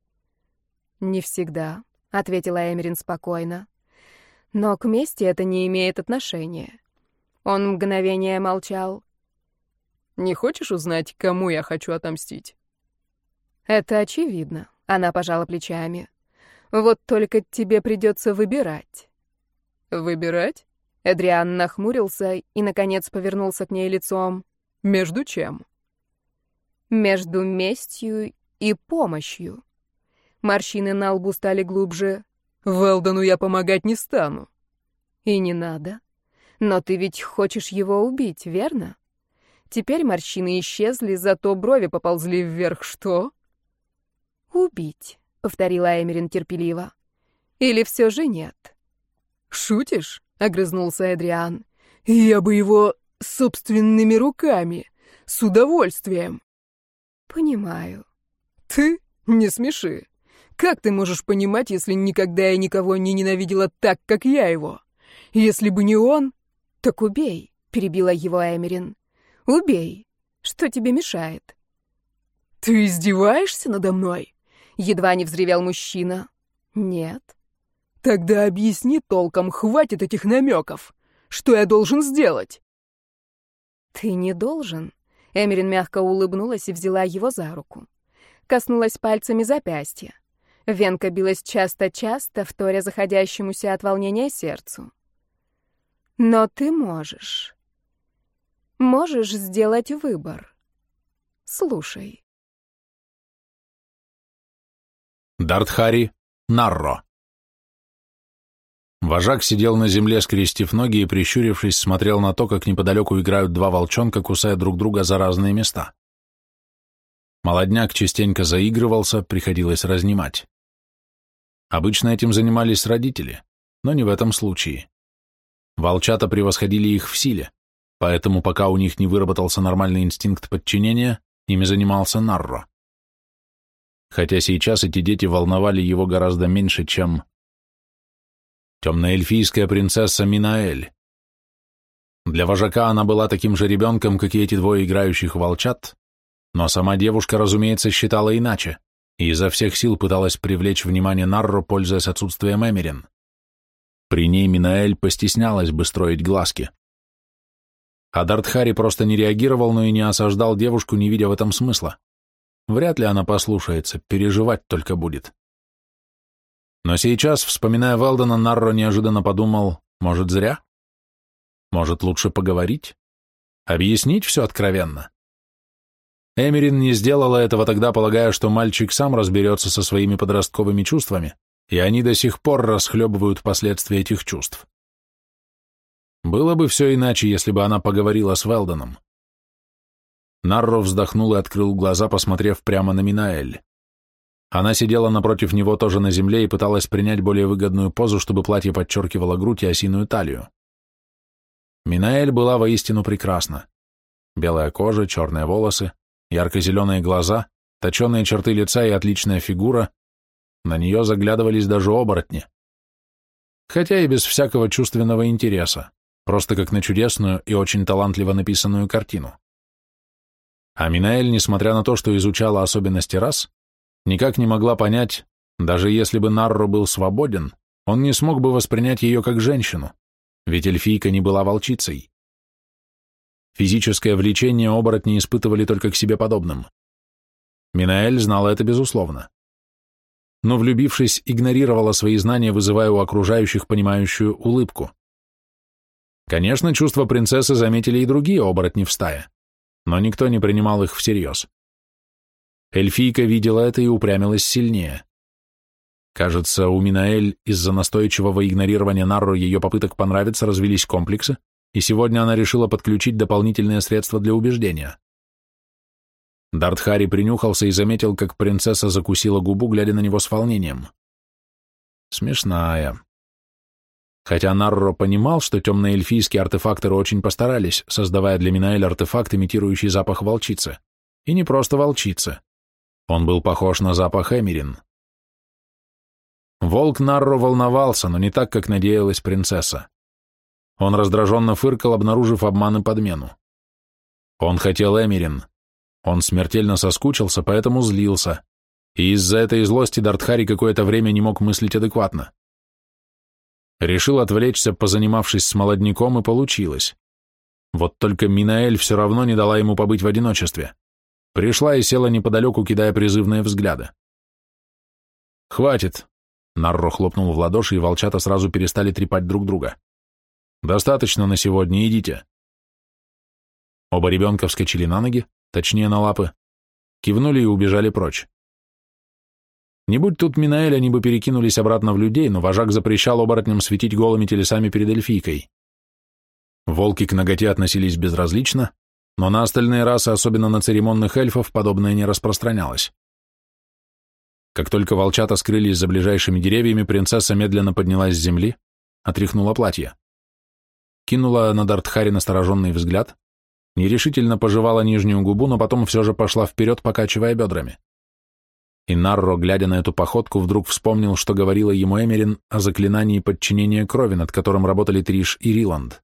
«Не всегда», — ответила Эмерин спокойно. «Но к мести это не имеет отношения. Он мгновение молчал.
«Не хочешь узнать, кому я хочу отомстить?»
«Это очевидно», — она пожала плечами. «Вот только тебе придется выбирать».
«Выбирать?»
Эдриан нахмурился и, наконец, повернулся к ней лицом.
«Между чем?»
«Между местью и помощью». Морщины на лбу стали глубже.
«Велдону я помогать не стану».
«И не надо. Но ты ведь хочешь его убить, верно? Теперь морщины исчезли, зато брови поползли вверх. Что? Убить, повторила Эмерин терпеливо. Или все же нет?
Шутишь? огрызнулся Эдриан. Я бы его собственными руками, с удовольствием.
Понимаю.
Ты не смеши. Как ты можешь понимать, если никогда я никого не ненавидела так, как я его? Если бы не он,
«Так убей», — перебила его Эмерин. «Убей. Что тебе мешает?»
«Ты издеваешься надо мной?»
— едва не взревел мужчина. «Нет».
«Тогда объясни толком, хватит этих намеков. Что я должен сделать?»
«Ты не должен». Эмерин мягко улыбнулась и взяла его за руку. Коснулась пальцами запястья. Венка билась часто-часто, вторя заходящемуся от волнения сердцу. Но ты можешь. Можешь сделать выбор. Слушай.
Дартхари Нарро Вожак сидел на земле, скрестив ноги и, прищурившись, смотрел на то, как неподалеку играют два волчонка, кусая друг друга за разные места. Молодняк частенько заигрывался, приходилось разнимать. Обычно этим занимались родители, но не в этом случае. Волчата превосходили их в силе, поэтому пока у них не выработался нормальный инстинкт подчинения, ими занимался Нарро. Хотя сейчас эти дети волновали его гораздо меньше, чем темноэльфийская принцесса Минаэль. Для вожака она была таким же ребенком, как и эти двое играющих волчат, но сама девушка, разумеется, считала иначе и изо всех сил пыталась привлечь внимание Нарро, пользуясь отсутствием Эмерин. При ней Минаэль постеснялась бы строить глазки. А Дартхари просто не реагировал, но и не осаждал девушку, не видя в этом смысла. Вряд ли она послушается, переживать только будет. Но сейчас, вспоминая Велдона, Нарро неожиданно подумал, может, зря? Может, лучше поговорить? Объяснить все откровенно? Эмерин не сделала этого тогда, полагая, что мальчик сам разберется со своими подростковыми чувствами, и они до сих пор расхлебывают последствия этих чувств. Было бы все иначе, если бы она поговорила с Велдоном. Нарро вздохнул и открыл глаза, посмотрев прямо на Минаэль. Она сидела напротив него тоже на земле и пыталась принять более выгодную позу, чтобы платье подчеркивало грудь и осиную талию. Минаэль была воистину прекрасна. белая кожа, черные волосы, ярко-зеленые глаза, точеные черты лица и отличная фигура, на нее заглядывались даже оборотни. Хотя и без всякого чувственного интереса, просто как на чудесную и очень талантливо написанную картину. А Минаэль, несмотря на то, что изучала особенности рас, никак не могла понять, даже если бы Нарро был свободен, он не смог бы воспринять ее как женщину, ведь эльфийка не была волчицей. Физическое влечение оборотни испытывали только к себе подобным. Минаэль знала это безусловно. Но, влюбившись, игнорировала свои знания, вызывая у окружающих понимающую улыбку. Конечно, чувства принцессы заметили и другие оборотни в стае, но никто не принимал их всерьез. Эльфийка видела это и упрямилась сильнее. Кажется, у Минаэль из-за настойчивого игнорирования Нарру ее попыток понравиться развелись комплексы, и сегодня она решила подключить дополнительные средства для убеждения. Дартхари принюхался и заметил, как принцесса закусила губу, глядя на него с волнением. Смешная. Хотя Нарро понимал, что темные эльфийские артефакторы очень постарались, создавая для Минаэль артефакт, имитирующий запах волчицы. И не просто волчицы. Он был похож на запах Эмерин. Волк Нарро волновался, но не так, как надеялась принцесса. Он раздраженно фыркал, обнаружив обман и подмену. Он хотел Эмерин. Он смертельно соскучился, поэтому злился. И из-за этой злости Дартхари какое-то время не мог мыслить адекватно. Решил отвлечься, позанимавшись с молодняком, и получилось. Вот только Минаэль все равно не дала ему побыть в одиночестве. Пришла и села неподалеку, кидая призывные взгляды. «Хватит!» Нарро хлопнул в ладоши, и волчата сразу перестали трепать друг друга. «Достаточно на сегодня, идите». Оба ребенка вскочили на ноги, точнее на лапы, кивнули и убежали прочь. Не будь тут Минаэль, они бы перекинулись обратно в людей, но вожак запрещал оборотням светить голыми телесами перед эльфийкой. Волки к ноготе относились безразлично, но на остальные расы, особенно на церемонных эльфов, подобное не распространялось. Как только волчата скрылись за ближайшими деревьями, принцесса медленно поднялась с земли, отряхнула платье. Кинула на Дартхари настороженный взгляд, нерешительно пожевала нижнюю губу, но потом все же пошла вперед, покачивая бедрами. И Нарро, глядя на эту походку, вдруг вспомнил, что говорила ему Эмерин о заклинании подчинения крови, над которым работали Триш и Риланд.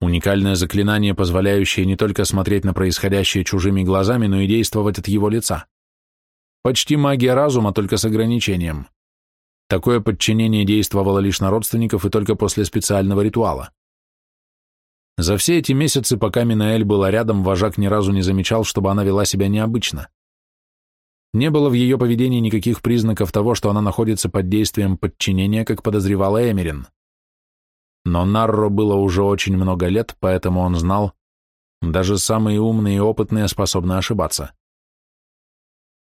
Уникальное заклинание, позволяющее не только смотреть на происходящее чужими глазами, но и действовать от его лица. Почти магия разума, только с ограничением. Такое подчинение действовало лишь на родственников и только после специального ритуала. За все эти месяцы, пока Минаэль была рядом, вожак ни разу не замечал, чтобы она вела себя необычно. Не было в ее поведении никаких признаков того, что она находится под действием подчинения, как подозревала Эмерин. Но Нарро было уже очень много лет, поэтому он знал, даже самые умные и опытные способны ошибаться.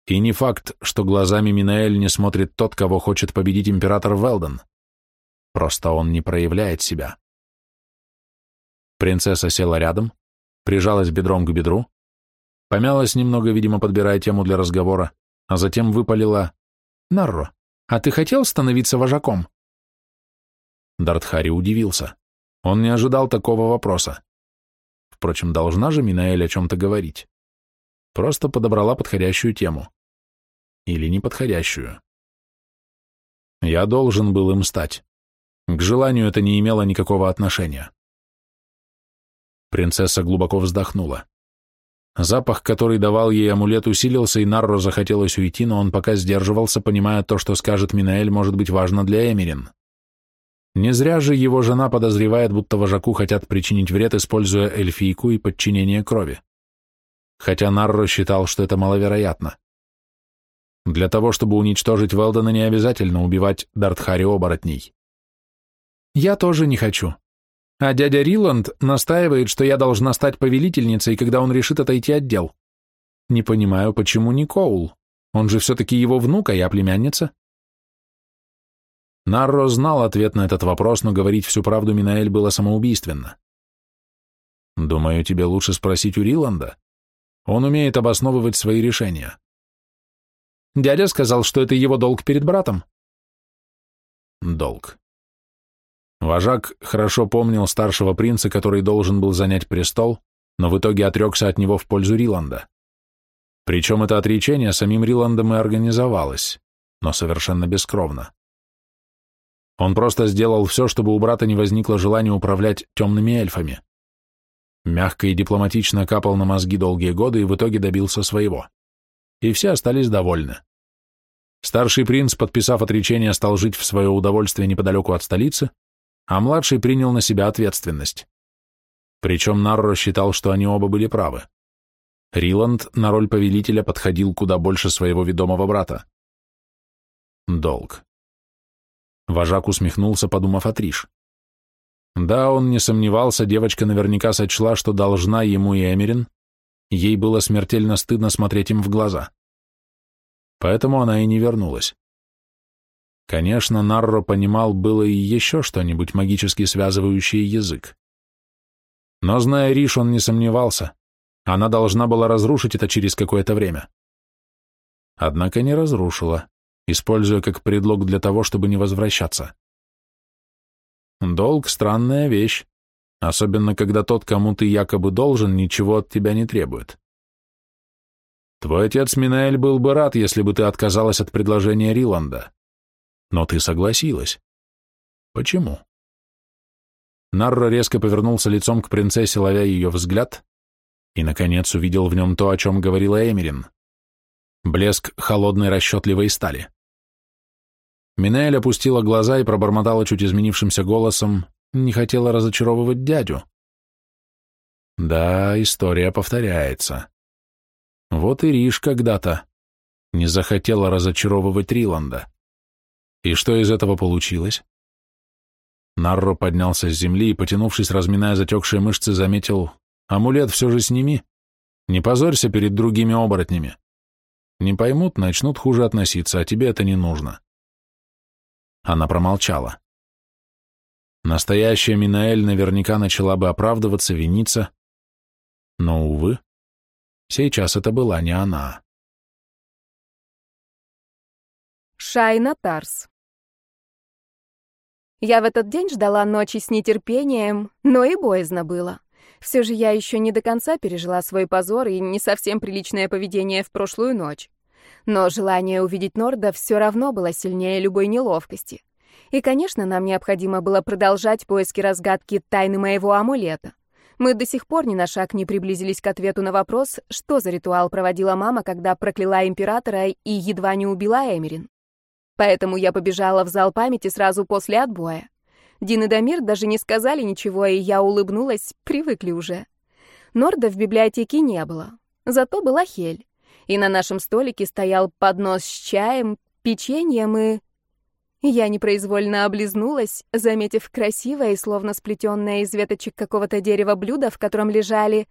И не факт, что глазами Минаэль не смотрит тот, кого хочет победить император Велден. Просто он не проявляет себя. Принцесса села рядом, прижалась бедром к бедру, помялась немного, видимо, подбирая тему для разговора, а затем выпалила «Нарро, а ты хотел становиться вожаком?» Дартхари удивился. Он не ожидал такого вопроса. Впрочем, должна же Минаэль о чем-то говорить. Просто подобрала подходящую тему или неподходящую. Я должен был им стать. К желанию это не имело никакого отношения. Принцесса глубоко вздохнула. Запах, который давал ей амулет, усилился, и Нарро захотелось уйти, но он пока сдерживался, понимая то, что скажет Минаэль, может быть важно для Эмерин. Не зря же его жена подозревает, будто вожаку хотят причинить вред, используя эльфийку и подчинение крови. Хотя Нарро считал, что это маловероятно. Для того, чтобы уничтожить Велдона, не обязательно убивать Дартхари оборотней. Я тоже не хочу. А дядя Риланд настаивает, что я должна стать повелительницей, когда он решит отойти от дел. Не понимаю, почему не Коул? Он же все-таки его внук, а я племянница. Нарро знал ответ на этот вопрос, но говорить всю правду Минаэль было самоубийственно. Думаю, тебе лучше спросить у Риланда. Он умеет обосновывать свои решения. Дядя сказал, что это его долг перед братом. Долг. Вожак хорошо помнил старшего принца, который должен был занять престол, но в итоге отрекся от него в пользу Риланда. Причем это отречение самим Риландом и организовалось, но совершенно бескровно. Он просто сделал все, чтобы у брата не возникло желания управлять темными эльфами. Мягко и дипломатично капал на мозги долгие годы и в итоге добился своего. И все остались довольны. Старший принц, подписав отречение, стал жить в свое удовольствие неподалеку от столицы, а младший принял на себя ответственность. Причем Нарро считал, что они оба были правы. Риланд на роль повелителя подходил куда больше своего ведомого брата. Долг. Вожак усмехнулся, подумав о Триш. Да, он не сомневался, девочка наверняка сочла, что должна ему и Эмерин. Ей было смертельно стыдно смотреть им в глаза. Поэтому она и не вернулась. Конечно, Нарро понимал, было и еще что-нибудь магически связывающее язык. Но, зная Риш, он не сомневался. Она должна была разрушить это через какое-то время. Однако не разрушила используя как предлог для того, чтобы не возвращаться. Долг — странная вещь, особенно когда тот, кому ты якобы должен, ничего от тебя не требует. Твой отец Минаэль был бы рад, если бы ты отказалась от предложения Риланда. Но ты согласилась. Почему? Нарро резко повернулся лицом к принцессе, ловя ее взгляд, и, наконец, увидел в нем то, о чем говорила Эмерин. Блеск холодной расчетливой стали. Минаэль опустила глаза и пробормотала чуть изменившимся голосом, не хотела разочаровывать дядю. Да, история повторяется. Вот и Риш когда-то не захотела разочаровывать Риланда. И что из этого получилось? Нарро поднялся с земли и, потянувшись, разминая затекшие мышцы, заметил, «Амулет все же сними. Не позорься перед другими оборотнями. Не поймут, начнут хуже относиться, а тебе это не нужно». Она промолчала. Настоящая Минаэль наверняка начала бы оправдываться, виниться. Но, увы, сейчас это была не она.
Шайна Тарс Я в этот день ждала ночи с нетерпением, но и боязно было. Все же я еще не до конца пережила свой позор и не совсем приличное поведение в прошлую ночь. Но желание увидеть Норда все равно было сильнее любой неловкости. И, конечно, нам необходимо было продолжать поиски разгадки тайны моего амулета. Мы до сих пор ни на шаг не приблизились к ответу на вопрос, что за ритуал проводила мама, когда прокляла императора и едва не убила Эмерин. Поэтому я побежала в зал памяти сразу после отбоя. Дин и Дамир даже не сказали ничего, и я улыбнулась, привыкли уже. Норда в библиотеке не было, зато была Хель и на нашем столике стоял поднос с чаем, печеньем и... Я непроизвольно облизнулась, заметив красивое и словно сплетенное из веточек какого-то дерева блюдо, в котором лежали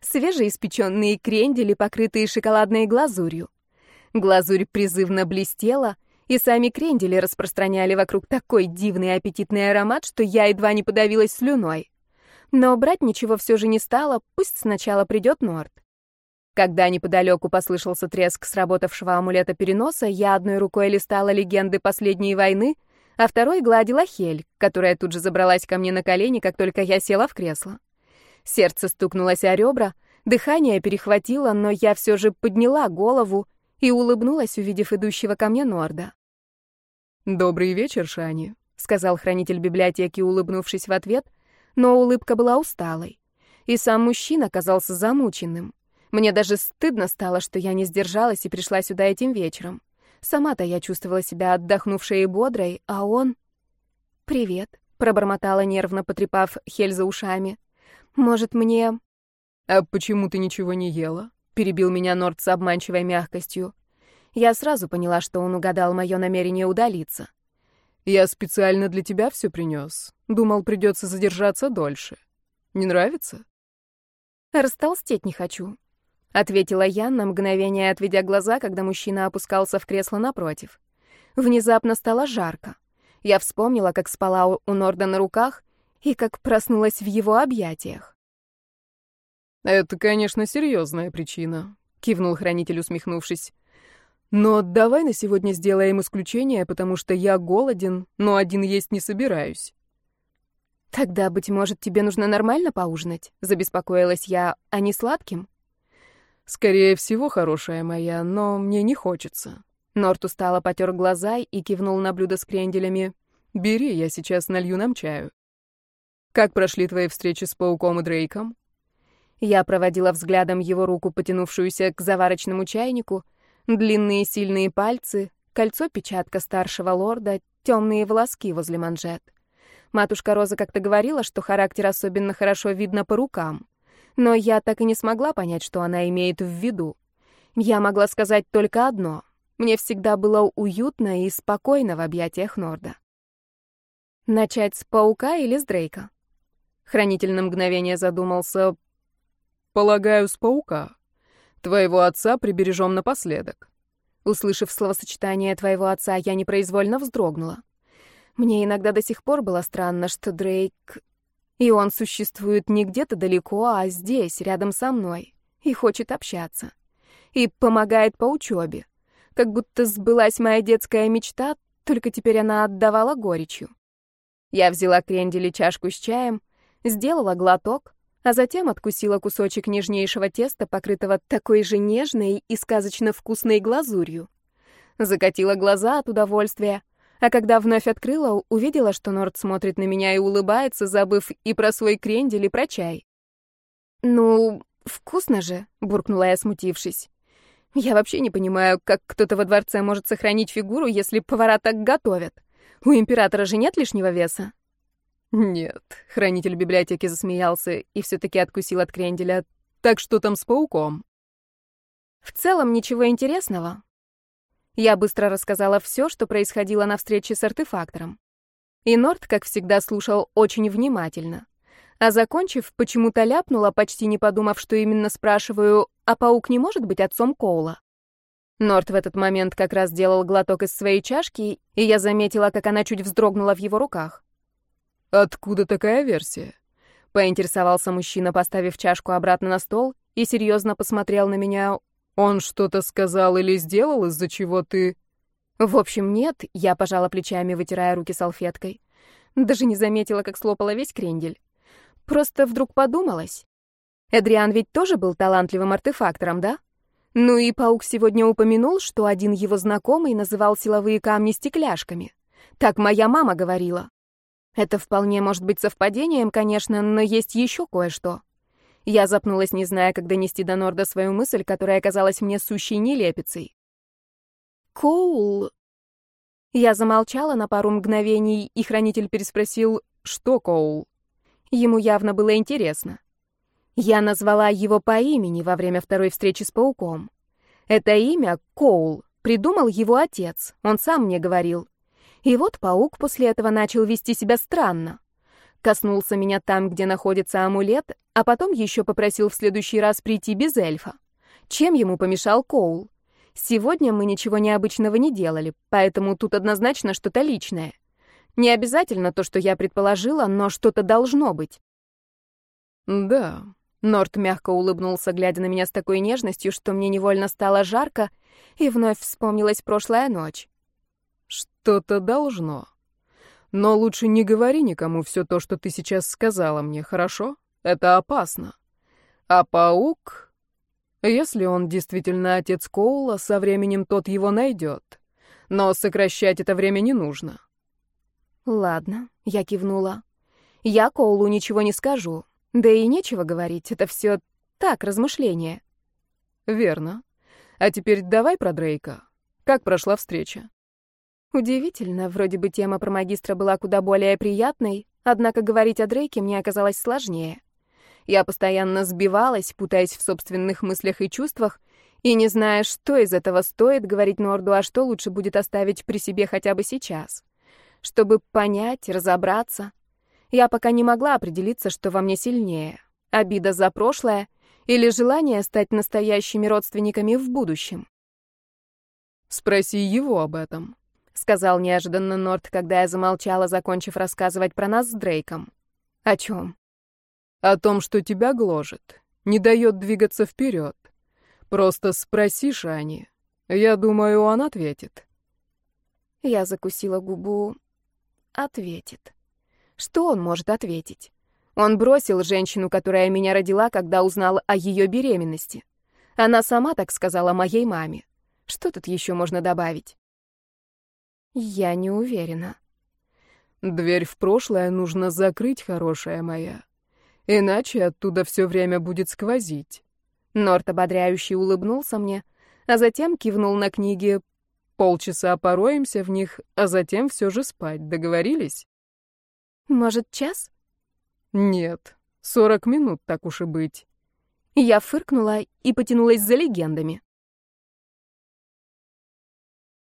свежеиспеченные крендели, покрытые шоколадной глазурью. Глазурь призывно блестела, и сами крендели распространяли вокруг такой дивный аппетитный аромат, что я едва не подавилась слюной. Но брать ничего все же не стала, пусть сначала придет Норд. Когда неподалеку послышался треск сработавшего амулета переноса, я одной рукой листала легенды последней войны, а второй гладила Хель, которая тут же забралась ко мне на колени, как только я села в кресло. Сердце стукнулось о ребра, дыхание перехватило, но я все же подняла голову и улыбнулась, увидев идущего ко мне Норда.
«Добрый вечер, Шани», — сказал хранитель библиотеки, улыбнувшись в ответ, но улыбка была усталой. И сам мужчина казался замученным. Мне даже стыдно стало, что я не сдержалась и пришла сюда этим вечером. Сама-то я чувствовала себя отдохнувшей и бодрой, а он... «Привет», — пробормотала нервно, потрепав Хель за ушами. «Может, мне...» «А почему ты ничего не ела?» — перебил меня Норд с обманчивой мягкостью.
Я сразу поняла, что он угадал мое намерение удалиться.
«Я специально для тебя все принес. Думал, придется задержаться дольше. Не нравится?»
«Растолстеть не хочу», ответила я, на мгновение отведя глаза, когда мужчина опускался в кресло напротив. Внезапно стало жарко. Я вспомнила, как спала у Норда на руках и как проснулась в его объятиях.
«Это, конечно, серьезная причина», — кивнул хранитель, усмехнувшись. «Но давай на сегодня сделаем исключение, потому что я голоден, но один есть не собираюсь».
Тогда, быть может, тебе нужно нормально поужинать? Забеспокоилась я, а не сладким?
Скорее всего, хорошая моя, но мне не хочется.
Норт устало потер глаза и кивнул на блюдо с кренделями.
Бери, я сейчас налью нам чаю. Как прошли твои встречи с пауком и Дрейком?
Я проводила взглядом его руку, потянувшуюся к заварочному чайнику, длинные сильные пальцы, кольцо-печатка старшего лорда, темные волоски возле манжет. Матушка Роза как-то говорила, что характер особенно хорошо видно по рукам. Но я так и не смогла понять, что она имеет в виду. Я могла сказать только одно. Мне всегда было уютно и спокойно в объятиях Норда. Начать с паука или с Дрейка? Хранитель на мгновение задумался.
«Полагаю, с паука. Твоего отца прибережем напоследок».
Услышав словосочетание твоего отца, я непроизвольно вздрогнула. Мне иногда до сих пор было странно, что Дрейк... И он существует не где-то далеко, а здесь, рядом со мной, и хочет общаться. И помогает по учебе. Как будто сбылась моя детская мечта, только теперь она отдавала горечью. Я взяла крендели чашку с чаем, сделала глоток, а затем откусила кусочек нежнейшего теста, покрытого такой же нежной и сказочно вкусной глазурью. Закатила глаза от удовольствия, а когда вновь открыла, увидела, что Норд смотрит на меня и улыбается, забыв и про свой крендель, и про чай. «Ну, вкусно же», — буркнула я, смутившись. «Я вообще не понимаю, как кто-то во дворце может сохранить фигуру, если повара так готовят. У императора же нет лишнего веса».
«Нет», — хранитель библиотеки засмеялся и все-таки откусил от кренделя. «Так что там с пауком?»
«В целом ничего интересного. Я быстро рассказала все, что происходило на встрече с артефактором. И Норд, как всегда, слушал очень внимательно. А закончив, почему-то ляпнула, почти не подумав, что именно спрашиваю, а паук не может быть отцом Коула? Норд в этот момент как раз делал глоток из своей чашки, и я заметила, как она чуть вздрогнула в его руках.
«Откуда такая версия?»
— поинтересовался мужчина, поставив чашку обратно на стол, и серьезно посмотрел на меня, он что-то сказал или сделал, из-за чего ты... В общем, нет, я пожала плечами, вытирая руки салфеткой. Даже не заметила, как слопала весь крендель. Просто вдруг подумалась. Эдриан ведь тоже был талантливым артефактором, да? Ну и паук сегодня упомянул, что один его знакомый называл силовые камни стекляшками. Так моя мама говорила. Это вполне может быть совпадением, конечно, но есть еще кое-что. Я запнулась, не зная, как донести до Норда свою мысль, которая оказалась мне сущей нелепицей. «Коул...» Я замолчала на пару мгновений, и хранитель переспросил, что Коул. Ему явно было интересно. Я назвала его по имени во время второй встречи с пауком. Это имя, Коул, придумал его отец, он сам мне говорил. И вот паук после этого начал вести себя странно коснулся меня там, где находится амулет, а потом еще попросил в следующий раз прийти без эльфа. Чем ему помешал Коул? Сегодня мы ничего необычного не делали, поэтому тут однозначно что-то личное. Не обязательно то, что я предположила, но что-то должно быть.
Да.
Норт мягко улыбнулся, глядя на меня с такой нежностью, что мне невольно стало жарко, и вновь вспомнилась прошлая ночь.
Что-то должно. Но лучше не говори никому все то, что ты сейчас сказала мне, хорошо? Это опасно. А паук... Если он действительно отец Коула, со временем тот его найдет. Но сокращать это время не нужно.
Ладно, я кивнула. Я Коулу ничего не скажу. Да и нечего говорить, это все так, размышления.
Верно. А теперь давай про Дрейка. Как прошла встреча?
Удивительно, вроде бы тема про магистра была куда более приятной, однако говорить о Дрейке мне оказалось сложнее. Я постоянно сбивалась, путаясь в собственных мыслях и чувствах, и не зная, что из этого стоит говорить Норду, а что лучше будет оставить при себе хотя бы сейчас. Чтобы понять, разобраться. Я пока не могла определиться, что во мне сильнее. Обида за прошлое или желание стать настоящими родственниками в будущем.
«Спроси его об этом», —
сказал неожиданно Норт, когда я замолчала, закончив рассказывать про нас с Дрейком. «О чем?»
«О том, что тебя гложет, не дает двигаться вперед. Просто спроси Шани. Я думаю, он ответит».
Я закусила губу. «Ответит». Что он может ответить? Он бросил женщину, которая меня родила, когда узнал о ее беременности. Она сама так сказала моей маме. Что тут еще можно добавить? Я не уверена.
Дверь в прошлое нужно закрыть, хорошая моя. Иначе оттуда все время будет сквозить.
Норт ободряюще улыбнулся мне, а затем кивнул на книги.
Полчаса пороемся в них, а затем все же спать. Договорились?
Может, час?
Нет, сорок минут, так уж и быть.
Я фыркнула и потянулась за легендами.